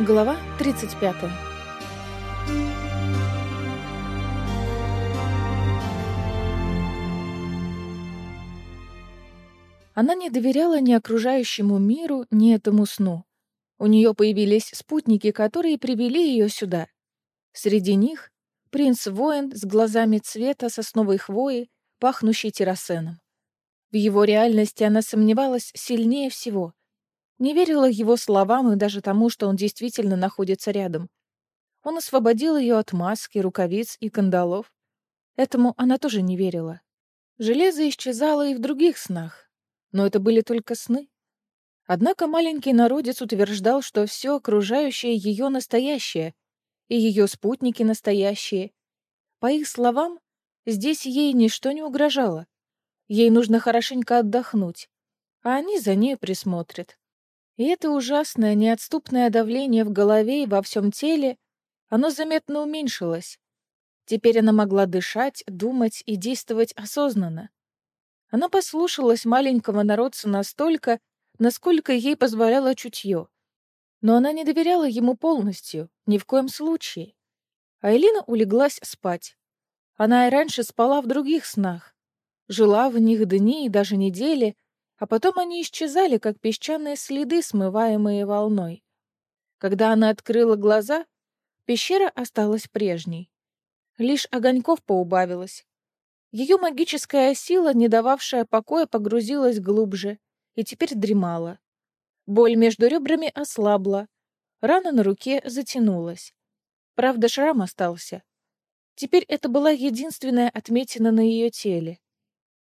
Глава 35 Она не доверяла ни окружающему миру, ни этому сну. У нее появились спутники, которые привели ее сюда. Среди них принц-воин с глазами цвета сосновой хвои, пахнущий террасеном. В его реальности она сомневалась сильнее всего. Не верила его словам и даже тому, что он действительно находится рядом. Он освободил ее от маски, рукавиц и кандалов. Этому она тоже не верила. Железо исчезало и в других снах, но это были только сны. Однако маленький народец утверждал, что все окружающее ее настоящее, и ее спутники настоящие. По их словам, здесь ей ничто не угрожало. Ей нужно хорошенько отдохнуть, а они за ней присмотрят. И это ужасное, неотступное давление в голове и во всем теле, оно заметно уменьшилось. Теперь она могла дышать, думать и действовать осознанно. Она послушалась маленького народца настолько, насколько ей позволяло чутье. Но она не доверяла ему полностью, ни в коем случае. А Элина улеглась спать. Она и раньше спала в других снах. Жила в них дни и даже недели, а потом они исчезали, как песчаные следы, смываемые волной. Когда она открыла глаза, пещера осталась прежней. Лишь огоньков поубавилось. Ее магическая сила, не дававшая покоя, погрузилась глубже и теперь дремала. Боль между ребрами ослабла, рана на руке затянулась. Правда, шрам остался. Теперь это была единственная отметина на ее теле.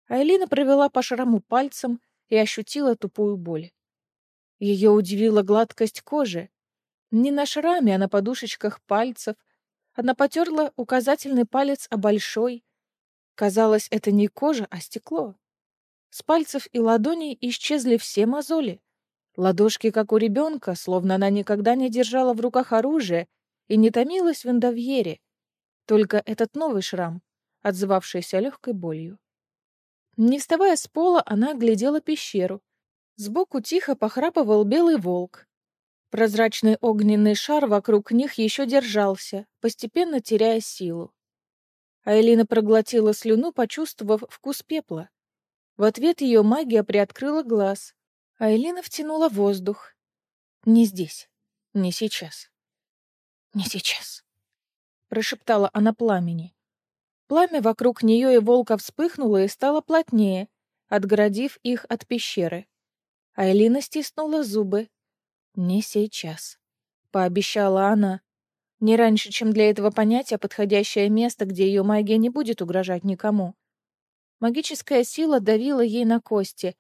Айлина провела по шраму пальцем, и ощутила тупую боль. Ее удивила гладкость кожи. Не на шраме, а на подушечках пальцев. Она потерла указательный палец о большой. Казалось, это не кожа, а стекло. С пальцев и ладоней исчезли все мозоли. Ладошки, как у ребенка, словно она никогда не держала в руках оружие и не томилась в индовьере. Только этот новый шрам, отзывавшийся легкой болью. Не вставая с пола, она глядела пещеру. Сбоку тихо похрапывал белый волк. Прозрачный огненный шар вокруг них еще держался, постепенно теряя силу. Айлина проглотила слюну, почувствовав вкус пепла. В ответ ее магия приоткрыла глаз. Айлина втянула воздух. «Не здесь. Не сейчас. Не сейчас», — прошептала она пламени. Пламя вокруг нее и волка вспыхнуло и стало плотнее, отгородив их от пещеры. Айлина стиснула зубы. «Не сейчас», — пообещала она. «Не раньше, чем для этого понятия подходящее место, где ее магия не будет угрожать никому». Магическая сила давила ей на кости,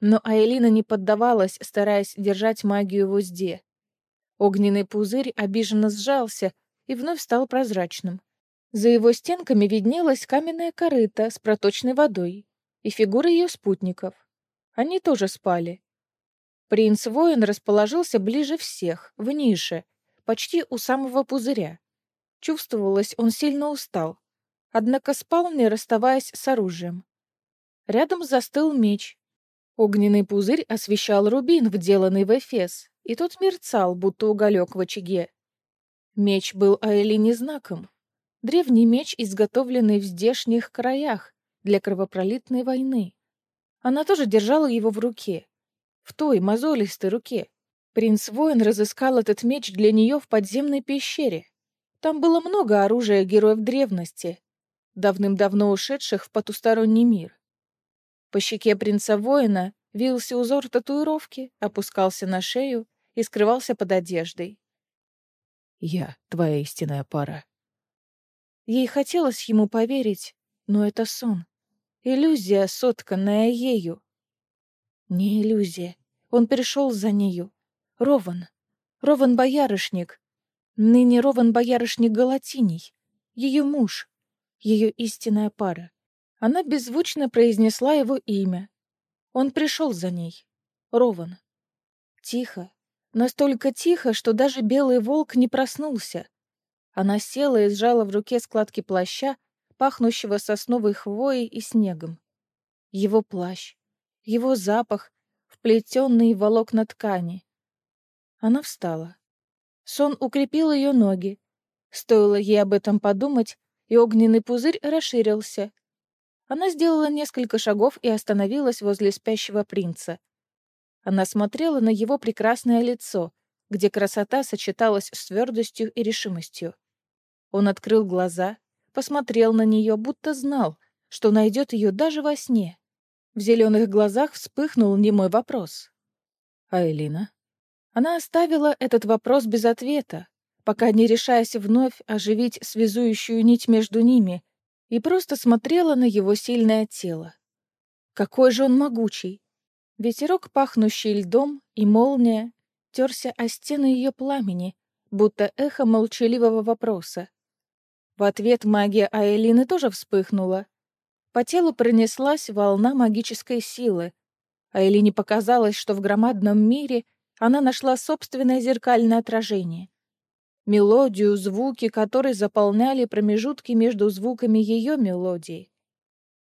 но Айлина не поддавалась, стараясь держать магию в узде. Огненный пузырь обиженно сжался и вновь стал прозрачным. За его стенками виднелась каменная корыта с проточной водой и фигуры ее спутников. Они тоже спали. Принц-воин расположился ближе всех, в нише, почти у самого пузыря. Чувствовалось, он сильно устал, однако спал, не расставаясь с оружием. Рядом застыл меч. Огненный пузырь освещал рубин, вделанный в эфес, и тот мерцал, будто уголек в очаге. Меч был Аэлине знаком. Древний меч, изготовленный в здешних краях для кровопролитной войны. Она тоже держала его в руке. В той мозолистой руке. Принц-воин разыскал этот меч для нее в подземной пещере. Там было много оружия героев древности, давным-давно ушедших в потусторонний мир. По щеке принца-воина вился узор татуировки, опускался на шею и скрывался под одеждой. «Я твоя истинная пара», Ей хотелось ему поверить, но это сон. Иллюзия, сотканная ею. Не иллюзия. Он пришел за нею. Рован. Рован Боярышник. Ныне Рован Боярышник Галатиний. Ее муж. Ее истинная пара. Она беззвучно произнесла его имя. Он пришел за ней. Рован. Тихо. Настолько тихо, что даже белый волк не проснулся. Она села и сжала в руке складки плаща, пахнущего сосновой хвоей и снегом. Его плащ, его запах, вплетенный в волокна ткани. Она встала. Сон укрепил ее ноги. Стоило ей об этом подумать, и огненный пузырь расширился. Она сделала несколько шагов и остановилась возле спящего принца. Она смотрела на его прекрасное лицо, где красота сочеталась с твердостью и решимостью. Он открыл глаза, посмотрел на нее, будто знал, что найдет ее даже во сне. В зеленых глазах вспыхнул немой вопрос. «А Элина?» Она оставила этот вопрос без ответа, пока не решаясь вновь оживить связующую нить между ними, и просто смотрела на его сильное тело. Какой же он могучий! Ветерок, пахнущий льдом, и молния терся о стены ее пламени, будто эхо молчаливого вопроса. В ответ магия Аэлины тоже вспыхнула. По телу пронеслась волна магической силы. Аэлине показалось, что в громадном мире она нашла собственное зеркальное отражение. Мелодию, звуки, которые заполняли промежутки между звуками ее мелодии.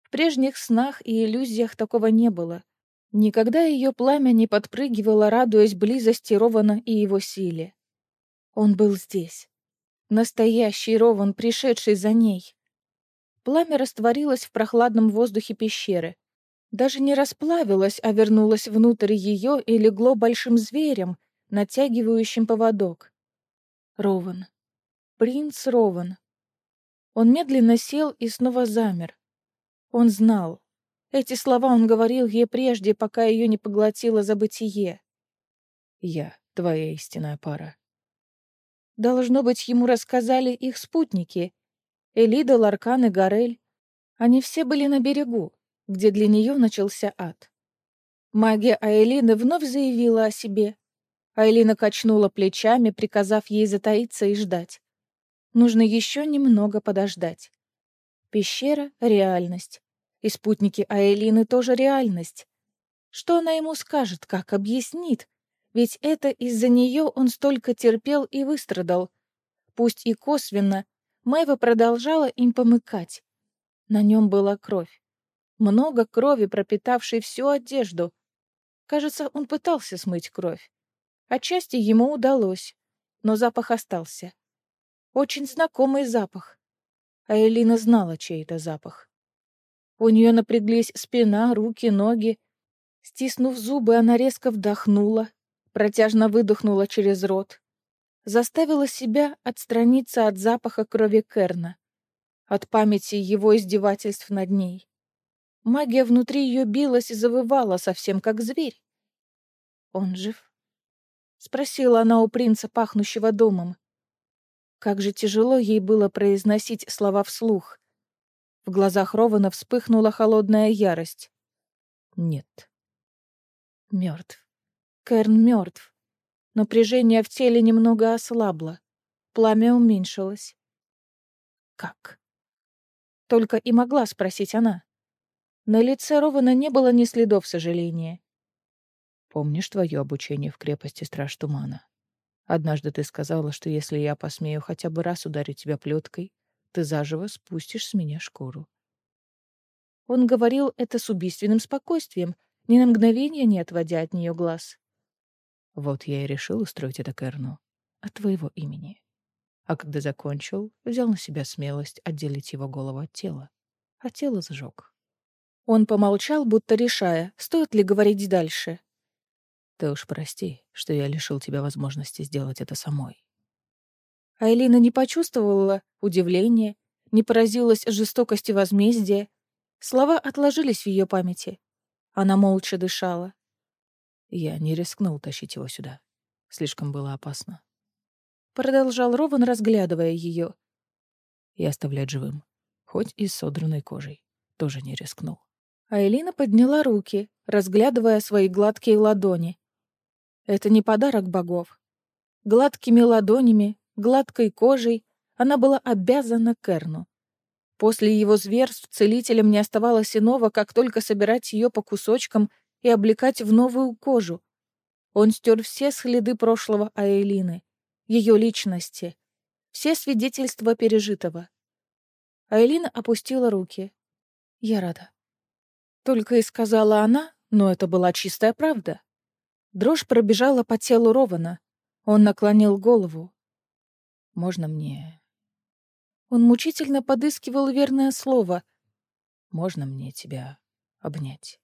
В прежних снах и иллюзиях такого не было. Никогда ее пламя не подпрыгивало, радуясь близости Рована и его силе. Он был здесь. Настоящий Рован, пришедший за ней. Пламя растворилось в прохладном воздухе пещеры. Даже не расплавилось, а вернулось внутрь ее и легло большим зверем, натягивающим поводок. Рован. Принц Рован. Он медленно сел и снова замер. Он знал. Эти слова он говорил ей прежде, пока ее не поглотило забытие. «Я твоя истинная пара». Должно быть, ему рассказали их спутники. Элида, Ларкан и Гарель. Они все были на берегу, где для нее начался ад. Магия Айлины вновь заявила о себе. Айлина качнула плечами, приказав ей затаиться и ждать. Нужно еще немного подождать. Пещера — реальность. И спутники Айлины тоже реальность. Что она ему скажет, как объяснит? Ведь это из-за нее он столько терпел и выстрадал. Пусть и косвенно, Мэйва продолжала им помыкать. На нем была кровь. Много крови, пропитавшей всю одежду. Кажется, он пытался смыть кровь. Отчасти ему удалось, но запах остался. Очень знакомый запах. А Элина знала, чей это запах. У нее напряглись спина, руки, ноги. Стиснув зубы, она резко вдохнула, протяжно выдохнула через рот. Заставила себя отстраниться от запаха крови Керна, от памяти его издевательств над ней. Магия внутри ее билась и завывала, совсем как зверь. «Он жив?» — спросила она у принца, пахнущего домом. Как же тяжело ей было произносить слова вслух. В глазах Рована вспыхнула холодная ярость. Нет. Мертв. Керн мертв. Напряжение в теле немного ослабло. Пламя уменьшилось. Как? Только и могла спросить она. На лице Рована не было ни следов сожаления. Помнишь твое обучение в крепости Страж Тумана? Однажды ты сказала, что если я посмею хотя бы раз ударить тебя плеткой, ты заживо спустишь с меня шкуру. Он говорил это с убийственным спокойствием, ни на мгновение не отводя от нее глаз. Вот я и решил устроить это Керну от твоего имени. А когда закончил, взял на себя смелость отделить его голову от тела, а тело сжег. Он помолчал, будто решая, стоит ли говорить дальше. Ты уж прости, что я лишил тебя возможности сделать это самой. Айлина не почувствовала удивления, не поразилась жестокости возмездия. Слова отложились в ее памяти. Она молча дышала. Я не рискнул тащить его сюда. Слишком было опасно. Продолжал Рован, разглядывая ее. И оставлять живым, хоть и с содранной кожей, тоже не рискнул. Айлина подняла руки, разглядывая свои гладкие ладони. Это не подарок богов. Гладкими ладонями гладкой кожей, она была обязана Керну. После его зверств целителям не оставалось иного, как только собирать ее по кусочкам и облекать в новую кожу. Он стер все следы прошлого Аэлины, ее личности, все свидетельства пережитого. Аэлина опустила руки. «Я рада». Только и сказала она, но это была чистая правда. Дрожь пробежала по телу Рована. Он наклонил голову. «Можно мне...» Он мучительно подыскивал верное слово. «Можно мне тебя обнять?»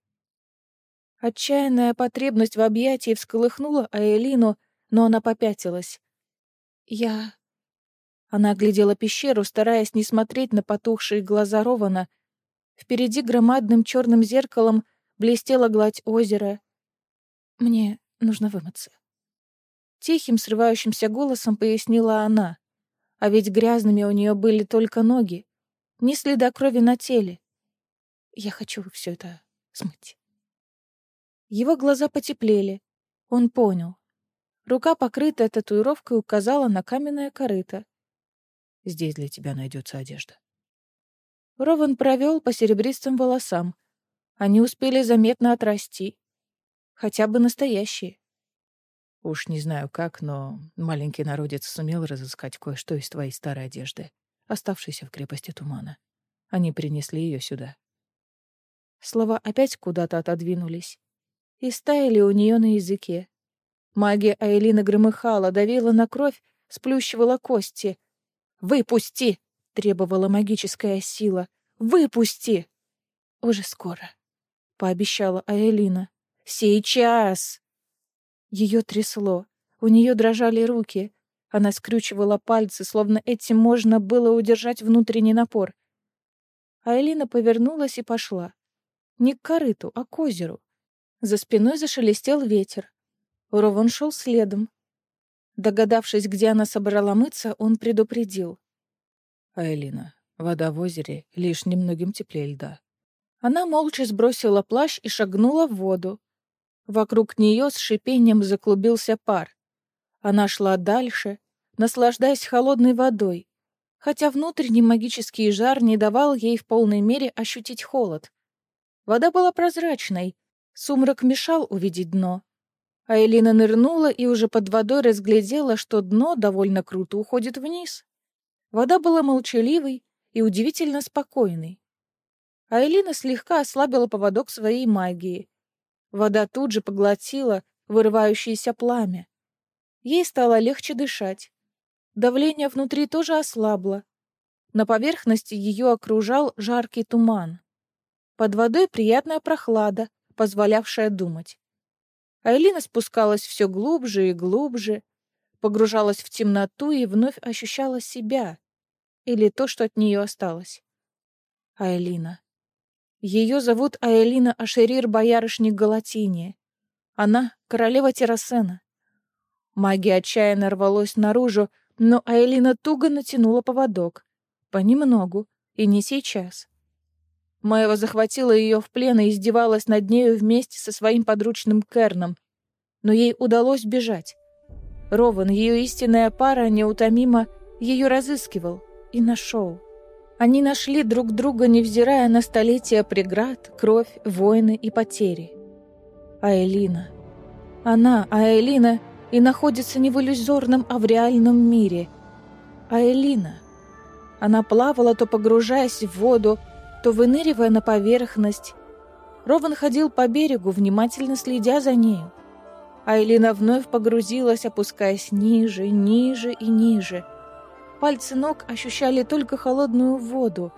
Отчаянная потребность в объятии всколыхнула Аэлину, но она попятилась. «Я...» Она оглядела пещеру, стараясь не смотреть на потухшие глаза Рована. Впереди громадным черным зеркалом блестела гладь озера. «Мне нужно вымыться». Тихим, срывающимся голосом пояснила она. А ведь грязными у нее были только ноги. Ни следа крови на теле. Я хочу все это смыть. Его глаза потеплели. Он понял. Рука, покрытая татуировкой, указала на каменное корыто. «Здесь для тебя найдется одежда». Рован провел по серебристым волосам. Они успели заметно отрасти. Хотя бы настоящие. Уж не знаю как, но маленький народец сумел разыскать кое-что из твоей старой одежды, оставшейся в крепости тумана. Они принесли ее сюда. Слова опять куда-то отодвинулись и стаяли у нее на языке. Магия Айлины громыхала, давила на кровь, сплющивала кости. «Выпусти!» — требовала магическая сила. «Выпусти!» «Уже скоро», — пообещала Айлина. «Сейчас!» Ее трясло, у нее дрожали руки. Она скрючивала пальцы, словно этим можно было удержать внутренний напор. Айлина повернулась и пошла. Не к корыту, а к озеру. За спиной зашелестел ветер. Рован шел следом. Догадавшись, где она собрала мыться, он предупредил. «Айлина, вода в озере лишь немногим теплее льда». Она молча сбросила плащ и шагнула в воду. Вокруг нее с шипением заклубился пар. Она шла дальше, наслаждаясь холодной водой, хотя внутренний магический жар не давал ей в полной мере ощутить холод. Вода была прозрачной, сумрак мешал увидеть дно. А Элина нырнула и уже под водой разглядела, что дно довольно круто уходит вниз. Вода была молчаливой и удивительно спокойной. А Элина слегка ослабила поводок своей магии. Вода тут же поглотила вырывающееся пламя. Ей стало легче дышать. Давление внутри тоже ослабло. На поверхности ее окружал жаркий туман. Под водой приятная прохлада, позволявшая думать. Айлина спускалась все глубже и глубже, погружалась в темноту и вновь ощущала себя, или то, что от нее осталось. Айлина. Ее зовут Айлина Ашерир Боярышник Галатиния. Она — королева Террасена. Магия отчаянно рвалась наружу, но Айлина туго натянула поводок. Понемногу, и не сейчас. Маева захватила ее в плен и издевалась над нею вместе со своим подручным Керном. Но ей удалось бежать. Рован, ее истинная пара, неутомимо ее разыскивал и нашел. Они нашли друг друга, невзирая на столетия преград, кровь, войны и потери. А Элина... Она, а Элина, и находится не в иллюзорном, а в реальном мире. А Элина... Она плавала, то погружаясь в воду, то выныривая на поверхность. Рован ходил по берегу, внимательно следя за нею. Айлина вновь погрузилась, опускаясь ниже, ниже и ниже. Пальцы ног ощущали только холодную воду.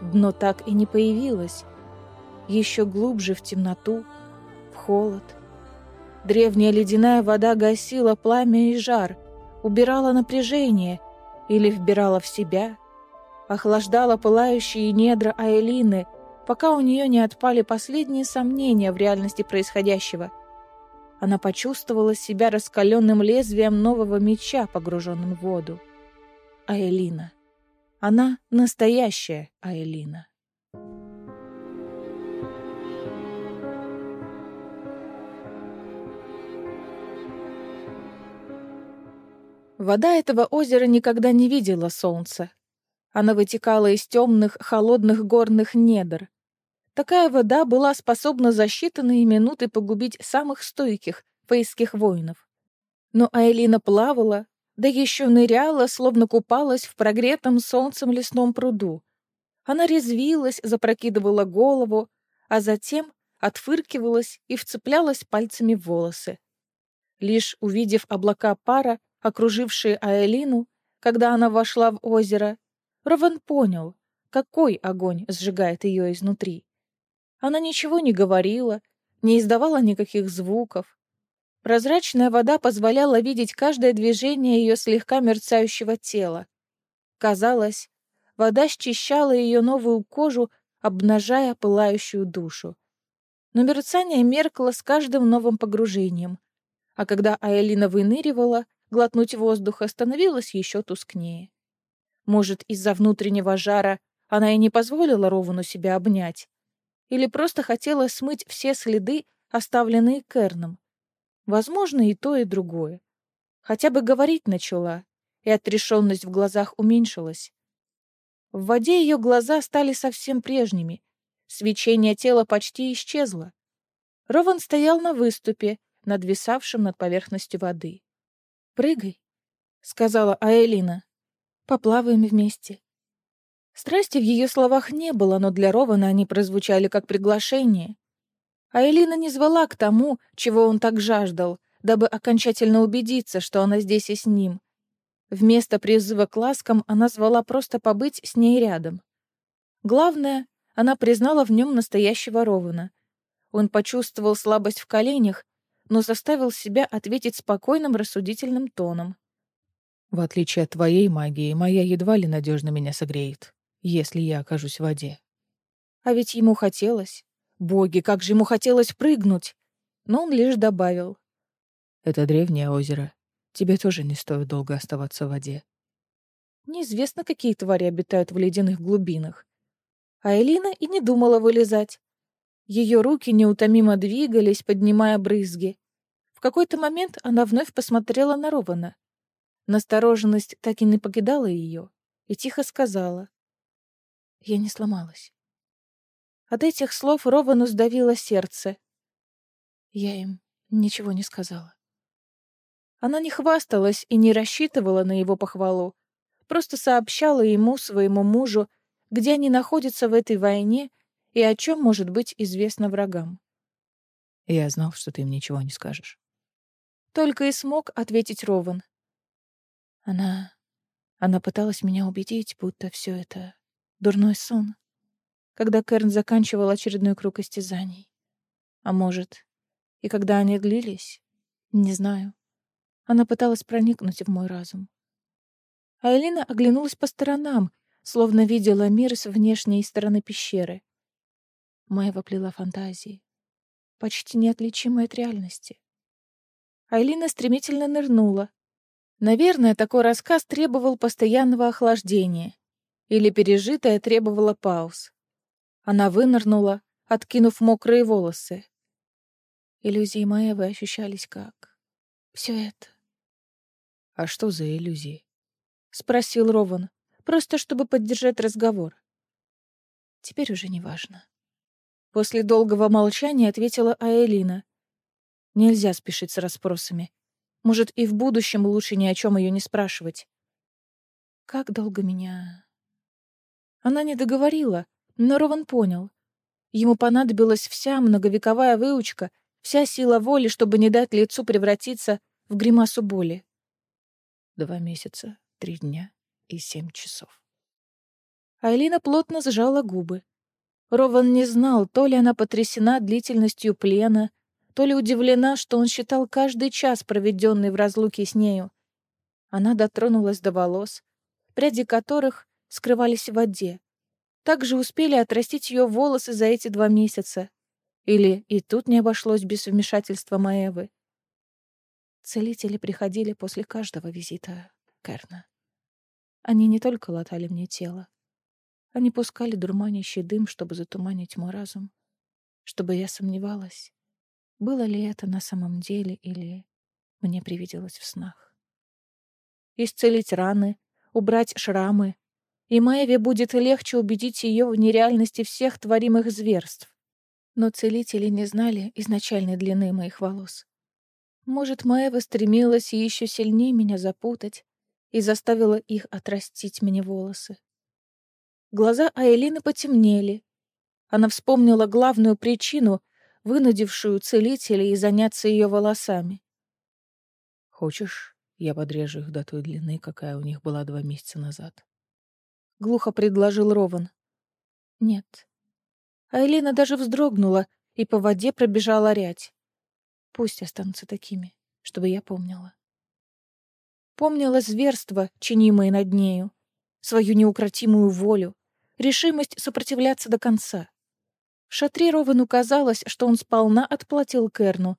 Дно так и не появилось. Еще глубже в темноту, в холод. Древняя ледяная вода гасила пламя и жар, убирала напряжение или вбирала в себя — охлаждала пылающие недра Айлины, пока у нее не отпали последние сомнения в реальности происходящего. Она почувствовала себя раскаленным лезвием нового меча, погруженным в воду. Айлина. Она настоящая Айлина. Вода этого озера никогда не видела солнца, она вытекала из темных, холодных горных недр. Такая вода была способна за считанные минуты погубить самых стойких фейских воинов. Но Айлина плавала, да еще ныряла, словно купалась в прогретом солнцем лесном пруду. Она резвилась, запрокидывала голову, а затем отфыркивалась и вцеплялась пальцами в волосы. Лишь увидев облака пара, окружившие Аэлину, когда она вошла в озеро, Рован понял, какой огонь сжигает ее изнутри. Она ничего не говорила, не издавала никаких звуков. Прозрачная вода позволяла видеть каждое движение ее слегка мерцающего тела. Казалось, вода счищала ее новую кожу, обнажая пылающую душу. Но мерцание меркло с каждым новым погружением, а когда Аэлина выныривала, глотнуть воздуха становилось еще тускнее. Может, из-за внутреннего жара она и не позволила Ровану себя обнять, или просто хотела смыть все следы, оставленные Керном. Возможно, и то, и другое. Хотя бы говорить начала, и отрешенность в глазах уменьшилась. В воде ее глаза стали совсем прежними. Свечение тела почти исчезло. Рован стоял на выступе, надвисавшем над поверхностью воды. «Прыгай», — сказала Аэлина. «Поплаваем вместе». Страсти в ее словах не было, но для Рована они прозвучали как приглашение. Аэлина не звала к тому, чего он так жаждал, дабы окончательно убедиться, что она здесь и с ним, Вместо призыва к ласкам она звала просто побыть с ней рядом. Главное, она признала в нем настоящего Рована. Он почувствовал слабость в коленях, но заставил себя ответить спокойным рассудительным тоном. «В отличие от твоей магии, моя едва ли надежно меня согреет, если я окажусь в воде». А ведь ему хотелось. Боги, как же ему хотелось прыгнуть! Но он лишь добавил. «Это древнее озеро. Тебе тоже не стоит долго оставаться в воде. Неизвестно, какие твари обитают в ледяных глубинах. А Элина и не думала вылезать. Ее руки неутомимо двигались, поднимая брызги. В какой-то момент она вновь посмотрела на Рована. Настороженность так и не покидала ее, и тихо сказала. Я не сломалась. От этих слов Ровану сдавило сердце. Я им ничего не сказала. Она не хвасталась и не рассчитывала на его похвалу, просто сообщала ему, своему мужу, где они находятся в этой войне и о чем может быть известно врагам. «Я знал, что ты им ничего не скажешь». Только и смог ответить Рован. Она... Она пыталась меня убедить, будто все это дурной сон, когда Керн заканчивал очередной круг истязаний. А может, и когда они длились, не знаю. Она пыталась проникнуть в мой разум. Айлина оглянулась по сторонам, словно видела мир с внешней стороны пещеры. Майя воплела фантазии, почти неотличимые от реальности. Айлина стремительно нырнула. Наверное, такой рассказ требовал постоянного охлаждения. Или пережитое требовало пауз. Она вынырнула, откинув мокрые волосы. Иллюзии Маевы ощущались как... Все это «А что за иллюзии?» — спросил Рован, просто чтобы поддержать разговор. «Теперь уже не важно». После долгого молчания ответила Аэлина. «Нельзя спешить с расспросами. Может, и в будущем лучше ни о чем ее не спрашивать». «Как долго меня...» Она не договорила, но Рован понял. Ему понадобилась вся многовековая выучка, вся сила воли, чтобы не дать лицу превратиться в гримасу боли. Два месяца, три дня и семь часов. Айлина плотно сжала губы. Рован не знал, то ли она потрясена длительностью плена, то ли удивлена, что он считал каждый час, проведенный в разлуке с нею. Она дотронулась до волос, пряди которых скрывались в воде. Также успели отрастить ее волосы за эти два месяца. Или и тут не обошлось без вмешательства Маэвы. Целители приходили после каждого визита Керна. Они не только латали мне тело. Они пускали дурманящий дым, чтобы затуманить мой разум, чтобы я сомневалась, было ли это на самом деле или мне привиделось в снах. Исцелить раны, убрать шрамы, и Маеве будет легче убедить ее в нереальности всех творимых зверств. Но целители не знали изначальной длины моих волос. Может, Маева стремилась еще сильнее меня запутать и заставила их отрастить мне волосы. Глаза Айлины потемнели. Она вспомнила главную причину, вынудившую целителей заняться ее волосами. Хочешь, я подрежу их до той длины, какая у них была два месяца назад? Глухо предложил Рован. Нет. Айлина даже вздрогнула, и по воде пробежала рядь. Пусть останутся такими, чтобы я помнила. Помнила зверство, чинимое над нею, свою неукротимую волю, решимость сопротивляться до конца. В шатре Ровану казалось, что он сполна отплатил Керну.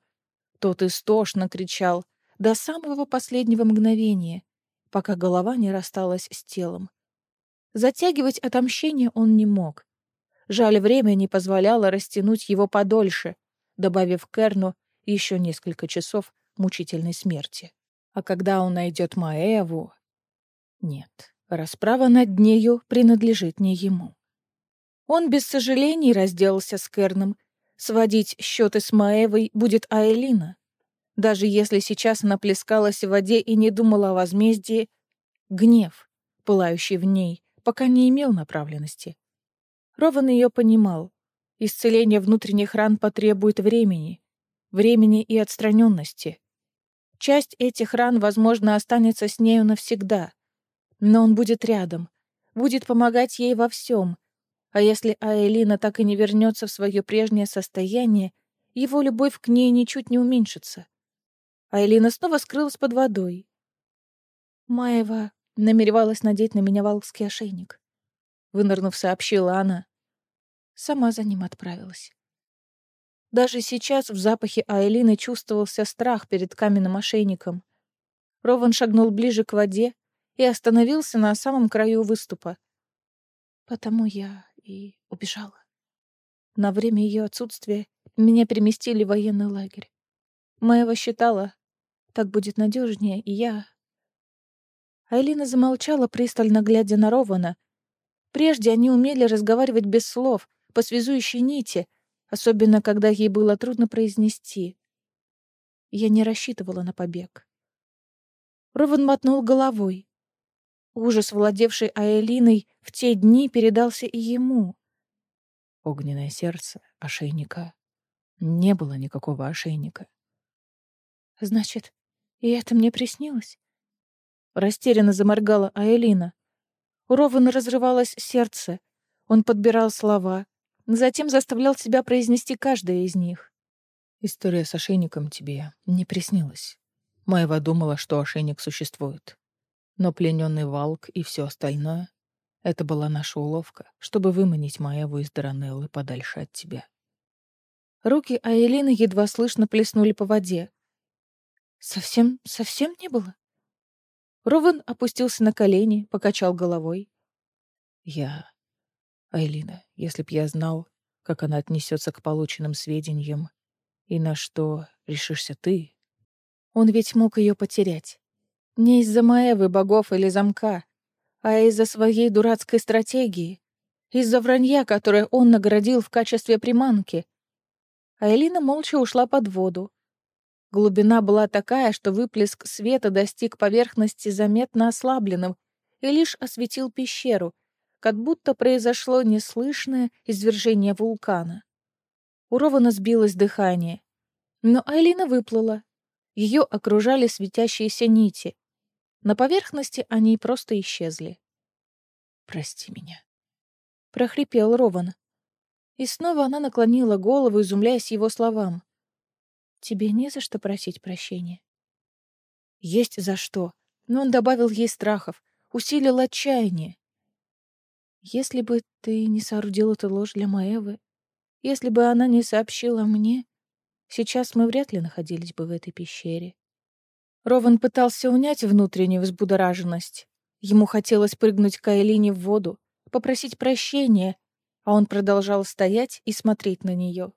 Тот истошно кричал до самого последнего мгновения, пока голова не рассталась с телом. Затягивать отомщение он не мог. Жаль, время не позволяло растянуть его подольше, добавив Керну еще несколько часов мучительной смерти. А когда он найдет Маэву... Нет, расправа над нею принадлежит не ему. Он без сожалений разделался с Керном. Сводить счеты с Маэвой будет Айлина. Даже если сейчас она плескалась в воде и не думала о возмездии, гнев, пылающий в ней, пока не имел направленности. Рован ее понимал. Исцеление внутренних ран потребует времени. Времени и отстраненности. Часть этих ран, возможно, останется с нею навсегда. Но он будет рядом, будет помогать ей во всем. А если Аэлина так и не вернется в свое прежнее состояние, его любовь к ней ничуть не уменьшится. Аэлина снова скрылась под водой. Маева намеревалась надеть на меня волкский ошейник. Вынырнув, сообщила она. Сама за ним отправилась. Даже сейчас в запахе Айлины чувствовался страх перед каменным ошейником. Рован шагнул ближе к воде и остановился на самом краю выступа. Потому я и убежала. На время ее отсутствия меня переместили в военный лагерь. Маева считала, так будет надежнее, и я... Айлина замолчала, пристально глядя на Рована. Прежде они умели разговаривать без слов, по связующей нити — особенно когда ей было трудно произнести. Я не рассчитывала на побег. Рован мотнул головой. Ужас, владевший Аэлиной, в те дни передался и ему. Огненное сердце ошейника. Не было никакого ошейника. Значит, и это мне приснилось? Растерянно заморгала Аэлина. У Рована разрывалось сердце. Он подбирал слова, Затем заставлял себя произнести каждое из них. История с ошейником тебе не приснилась. Маева думала, что ошейник существует. Но плененный Валк и все остальное — это была наша уловка, чтобы выманить Маеву из Даранеллы подальше от тебя. Руки Аэлины едва слышно плеснули по воде. «Совсем, совсем не было?» Рован опустился на колени, покачал головой. «Я Айлина, если б я знал, как она отнесется к полученным сведениям и на что решишься ты... Он ведь мог ее потерять. Не из-за Маэвы, богов или замка, а из-за своей дурацкой стратегии, из-за вранья, которое он наградил в качестве приманки. Айлина молча ушла под воду. Глубина была такая, что выплеск света достиг поверхности заметно ослабленным и лишь осветил пещеру, как будто произошло неслышное извержение вулкана. У сбилось дыхание. Но Айлина выплыла. Ее окружали светящиеся нити. На поверхности они просто исчезли. «Прости меня», — прохрипел Рован. И снова она наклонила голову, изумляясь его словам. «Тебе не за что просить прощения». Есть за что, но он добавил ей страхов, усилил отчаяние. Если бы ты не соорудил эту ложь для Маэвы, если бы она не сообщила мне, сейчас мы вряд ли находились бы в этой пещере. Рован пытался унять внутреннюю взбудораженность. Ему хотелось прыгнуть к Айлине в воду, попросить прощения, а он продолжал стоять и смотреть на нее.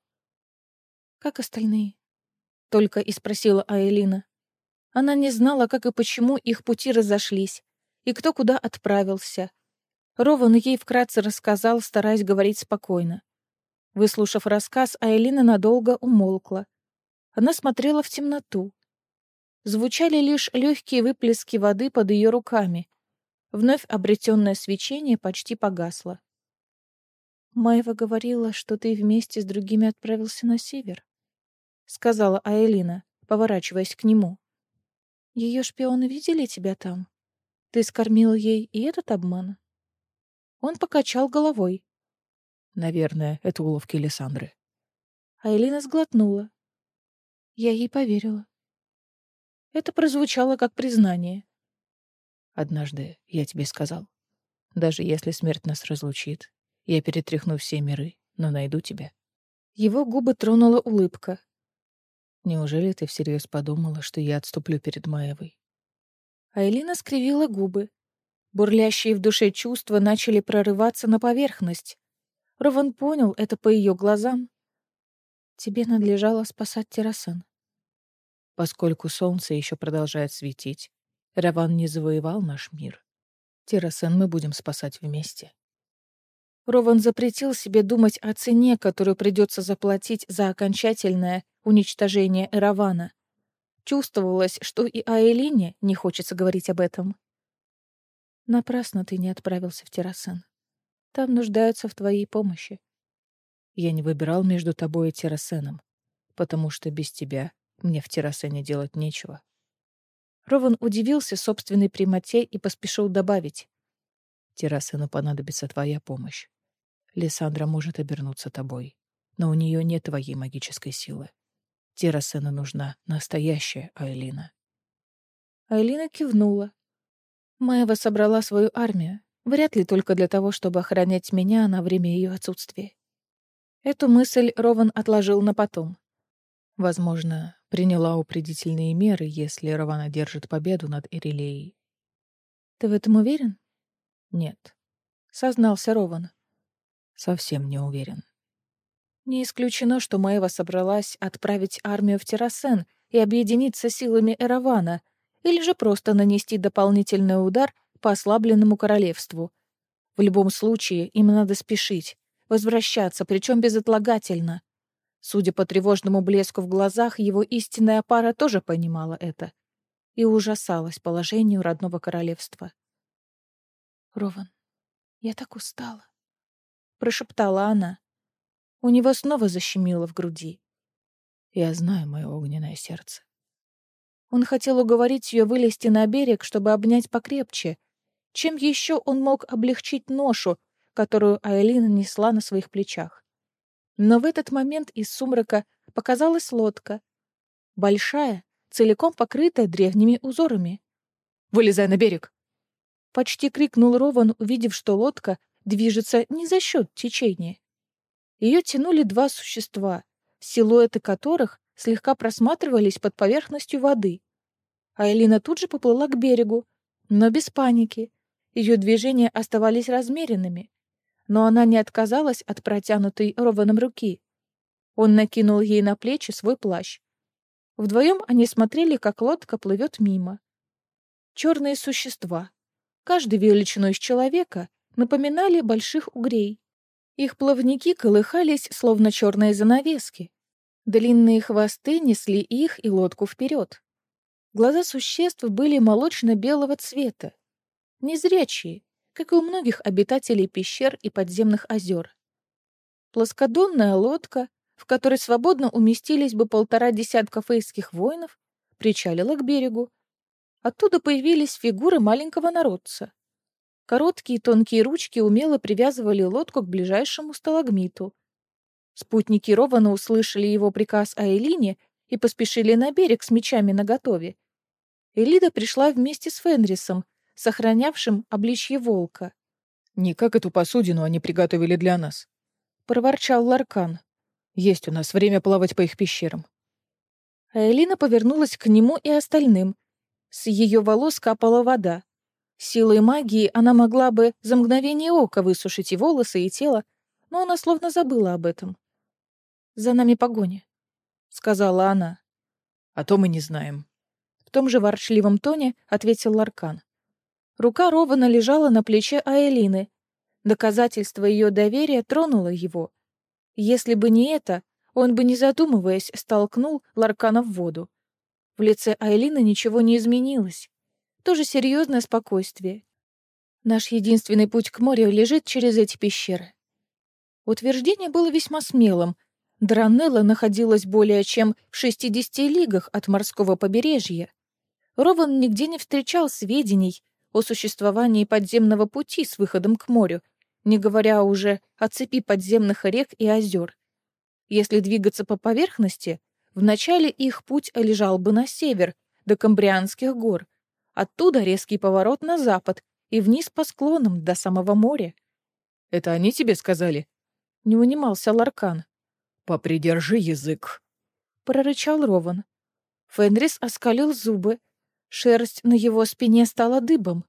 «Как остальные?» — только и спросила Айлина. Она не знала, как и почему их пути разошлись, и кто куда отправился — Рован ей вкратце рассказал, стараясь говорить спокойно. Выслушав рассказ, Айлина надолго умолкла. Она смотрела в темноту. Звучали лишь легкие выплески воды под ее руками. Вновь обретенное свечение почти погасло. «Маева говорила, что ты вместе с другими отправился на север», — сказала Айлина, поворачиваясь к нему. Ее шпионы видели тебя там? Ты скормил ей и этот обман? Он покачал головой. Наверное, это уловки Лиссандры. Айлина сглотнула. Я ей поверила. Это прозвучало как признание. Однажды я тебе сказал, даже если смерть нас разлучит, я перетряхну все миры, но найду тебя. Его губы тронула улыбка. Неужели ты всерьез подумала, что я отступлю перед Маевой? Айлина скривила губы. Бурлящие в душе чувства начали прорываться на поверхность. Рован понял это по ее глазам. Тебе надлежало спасать Террасан. Поскольку солнце еще продолжает светить, Раван не завоевал наш мир. Террасен мы будем спасать вместе. Рован запретил себе думать о цене, которую придется заплатить за окончательное уничтожение Эравана. Чувствовалось, что и Аэлине не хочется говорить об этом. Напрасно ты не отправился в Террасен. Там нуждаются в твоей помощи. Я не выбирал между тобой и Террасеном, потому что без тебя мне в Террасене делать нечего. Рован удивился собственной прямоте и поспешил добавить. Террасену понадобится твоя помощь. Лиссандра может обернуться тобой, но у нее нет твоей магической силы. Террасену нужна настоящая Айлина. Айлина кивнула. Маева собрала свою армию, вряд ли только для того, чтобы охранять меня на время ее отсутствия. Эту мысль Рован отложил на потом. Возможно, приняла упредительные меры, если Равана держит победу над Ирилеей. «Ты в этом уверен?» «Нет», — сознался Рован. «Совсем не уверен». Не исключено, что Маева собралась отправить армию в Террасен и объединиться силами Эравана, или же просто нанести дополнительный удар по ослабленному королевству. В любом случае, им надо спешить, возвращаться, причем безотлагательно. Судя по тревожному блеску в глазах, его истинная пара тоже понимала это и ужасалась положению родного королевства. «Рован, я так устала», — прошептала она. У него снова защемило в груди. «Я знаю мое огненное сердце». Он хотел уговорить ее вылезти на берег, чтобы обнять покрепче. Чем еще он мог облегчить ношу, которую Айлина несла на своих плечах? Но в этот момент из сумрака показалась лодка. Большая, целиком покрытая древними узорами. «Вылезай на берег!» Почти крикнул Рован, увидев, что лодка движется не за счет течения. Ее тянули два существа, силуэты которых слегка просматривались под поверхностью воды. А Элина тут же поплыла к берегу, но без паники. Ее движения оставались размеренными. Но она не отказалась от протянутой Рованом руки. Он накинул ей на плечи свой плащ. Вдвоем они смотрели, как лодка плывет мимо. Черные существа, каждый величиной из человека, напоминали больших угрей. Их плавники колыхались, словно черные занавески. Длинные хвосты несли их и лодку вперед. Глаза существ были молочно-белого цвета, незрячие, как и у многих обитателей пещер и подземных озер. Плоскодонная лодка, в которой свободно уместились бы полтора десятка фейских воинов, причалила к берегу. Оттуда появились фигуры маленького народца. Короткие тонкие ручки умело привязывали лодку к ближайшему сталагмиту. Спутники Рована услышали его приказ о Элине и поспешили на берег с мечами наготове. Элида пришла вместе с Фенрисом, сохранявшим обличье волка. «Не как эту посудину они приготовили для нас», — проворчал Ларкан. «Есть у нас время плавать по их пещерам». А Элина повернулась к нему и остальным. С ее волос капала вода. Силой магии она могла бы за мгновение ока высушить и волосы, и тело, но она словно забыла об этом. «За нами погоня», — сказала она. «А то мы не знаем». В том же ворчливом тоне ответил Ларкан. Рука Рована лежала на плече Аэлины. Доказательство ее доверия тронуло его. Если бы не это, он бы, не задумываясь, столкнул Ларкана в воду. В лице Айлины ничего не изменилось тоже серьезное спокойствие. Наш единственный путь к морю лежит через эти пещеры. Утверждение было весьма смелым. Дранелла находилась более чем в 60 лигах от морского побережья. Рован нигде не встречал сведений о существовании подземного пути с выходом к морю, не говоря уже о цепи подземных рек и озер. Если двигаться по поверхности, вначале их путь лежал бы на север, до Камбрианских гор, оттуда резкий поворот на запад и вниз по склонам до самого моря. «Это они тебе сказали?» — не унимался Ларкан. «Попридержи язык», — прорычал Рован. Фенрис оскалил зубы. Шерсть на его спине стала дыбом.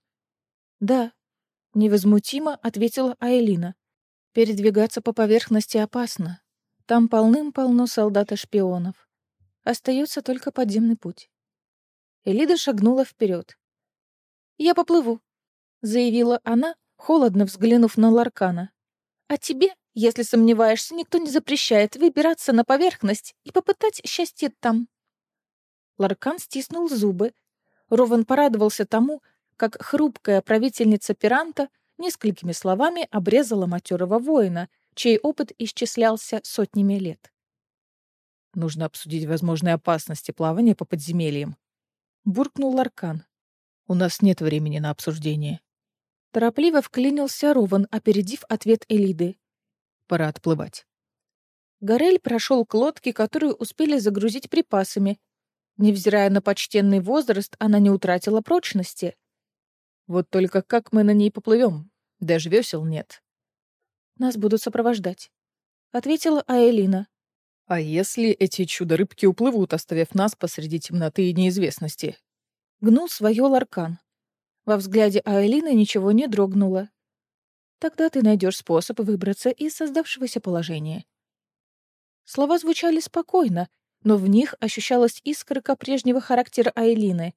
«Да», — невозмутимо ответила Айлина. «Передвигаться по поверхности опасно. Там полным-полно солдат и шпионов. Остается только подземный путь». Элида шагнула вперед. «Я поплыву», — заявила она, холодно взглянув на Ларкана. «А тебе, если сомневаешься, никто не запрещает выбираться на поверхность и попытать счастье там». Ларкан стиснул зубы. Рован порадовался тому, как хрупкая правительница Пиранта несколькими словами обрезала матерого воина, чей опыт исчислялся сотнями лет. «Нужно обсудить возможные опасности плавания по подземельям», — буркнул Ларкан. «У нас нет времени на обсуждение». Торопливо вклинился Рован, опередив ответ Элиды. «Пора отплывать». Горель прошел к лодке, которую успели загрузить припасами, Невзирая на почтенный возраст, она не утратила прочности. Вот только как мы на ней поплывем? Даже весел нет. Нас будут сопровождать, ответила Аэлина. А если эти чудо-рыбки уплывут, оставив нас посреди темноты и неизвестности? Гнул свое Ларкан. Во взгляде Аэлины ничего не дрогнуло. Тогда ты найдешь способ выбраться из создавшегося положения. Слова звучали спокойно, но в них ощущалась искорка прежнего характера Айлины.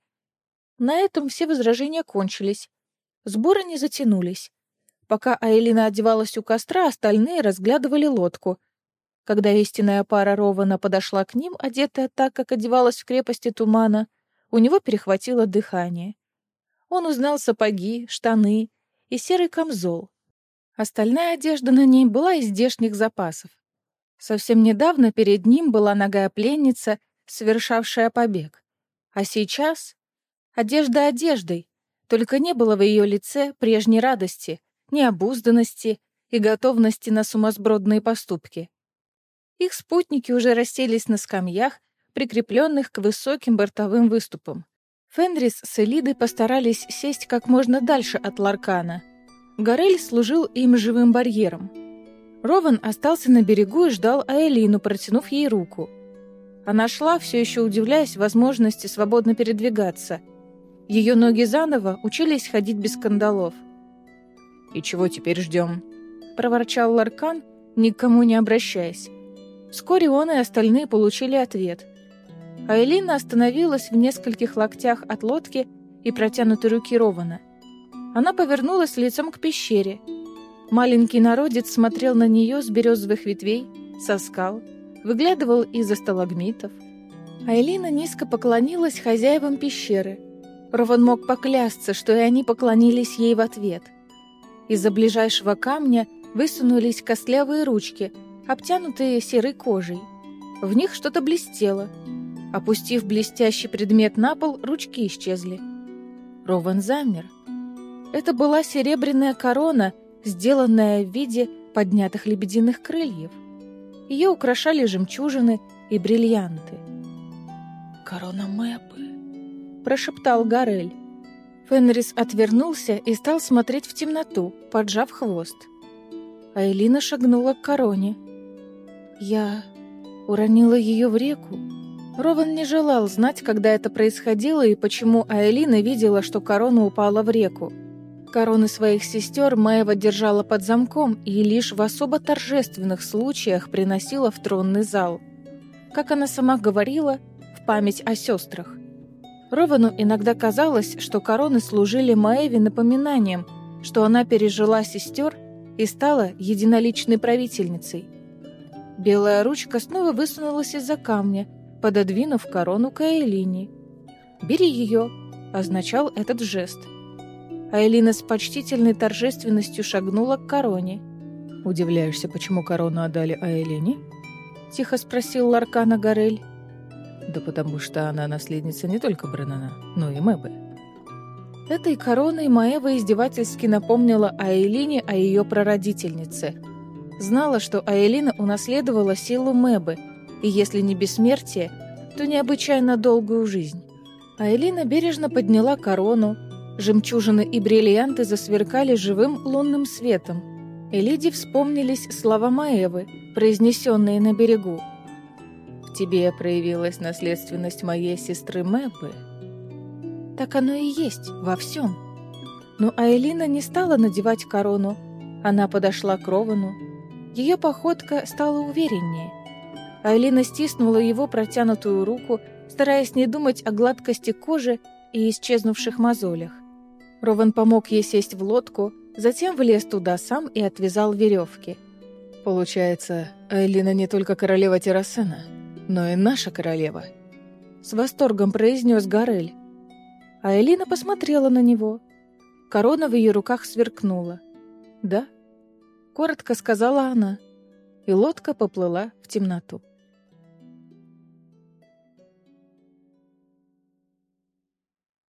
На этом все возражения кончились. Сборы не затянулись. Пока Айлина одевалась у костра, остальные разглядывали лодку. Когда истинная пара Рована подошла к ним, одетая так, как одевалась в крепости тумана, у него перехватило дыхание. Он узнал сапоги, штаны и серый камзол. Остальная одежда на ней была из здешних запасов. Совсем недавно перед ним была ногая пленница, совершавшая побег. А сейчас одежда одеждой, только не было в ее лице прежней радости, необузданности и готовности на сумасбродные поступки. Их спутники уже расселись на скамьях, прикрепленных к высоким бортовым выступам. Фенрис с Элидой постарались сесть как можно дальше от Ларкана. Горель служил им живым барьером — Рован остался на берегу и ждал Аэлину, протянув ей руку. Она шла, все еще удивляясь возможности свободно передвигаться. Ее ноги заново учились ходить без кандалов. «И чего теперь ждем?» — проворчал Ларкан, никому не обращаясь. Вскоре он и остальные получили ответ. Айлина остановилась в нескольких локтях от лодки и протянутой руки Рована. Она повернулась лицом к пещере — Маленький народец смотрел на нее с березовых ветвей, со скал, выглядывал из-за сталагмитов. Айлина низко поклонилась хозяевам пещеры. Рован мог поклясться, что и они поклонились ей в ответ. Из-за ближайшего камня высунулись костлявые ручки, обтянутые серой кожей. В них что-то блестело. Опустив блестящий предмет на пол, ручки исчезли. Рован замер. Это была серебряная корона — сделанная в виде поднятых лебединых крыльев. Ее украшали жемчужины и бриллианты. «Корона Мэпы», — прошептал Гарель. Фенрис отвернулся и стал смотреть в темноту, поджав хвост. А Элина шагнула к короне. «Я уронила ее в реку». Рован не желал знать, когда это происходило и почему Аэлина видела, что корона упала в реку. Короны своих сестер Маева держала под замком и лишь в особо торжественных случаях приносила в тронный зал. Как она сама говорила, в память о сестрах. Ровану иногда казалось, что короны служили Маеве напоминанием, что она пережила сестер и стала единоличной правительницей. Белая ручка снова высунулась из-за камня, пододвинув корону к Айлине. «Бери ее», — означал этот жест — Айлина с почтительной торжественностью шагнула к короне. «Удивляешься, почему корону отдали Айлине?» — тихо спросил Ларкана Горель. Да потому что она наследница не только Бреннана, но и Мэбы. Этой короной Маева издевательски напомнила Айлине о ее прародительнице. Знала, что Айлина унаследовала силу Мэбы, и если не бессмертие, то необычайно долгую жизнь. Айлина бережно подняла корону, жемчужины и бриллианты засверкали живым лунным светом, и Лиде вспомнились слова Маевы, произнесенные на берегу. «В тебе проявилась наследственность моей сестры Мэбы», так оно и есть во всем. Но Айлина не стала надевать корону. Она подошла к Ровану. Ее походка стала увереннее. Айлина стиснула его протянутую руку, стараясь не думать о гладкости кожи и исчезнувших мозолях. Рован помог ей сесть в лодку, затем влез туда сам и отвязал веревки. «Получается, Айлина не только королева Террасена, но и наша королева», — с восторгом произнес Горель. А Элина посмотрела на него. Корона в ее руках сверкнула. «Да», — коротко сказала она, и лодка поплыла в темноту.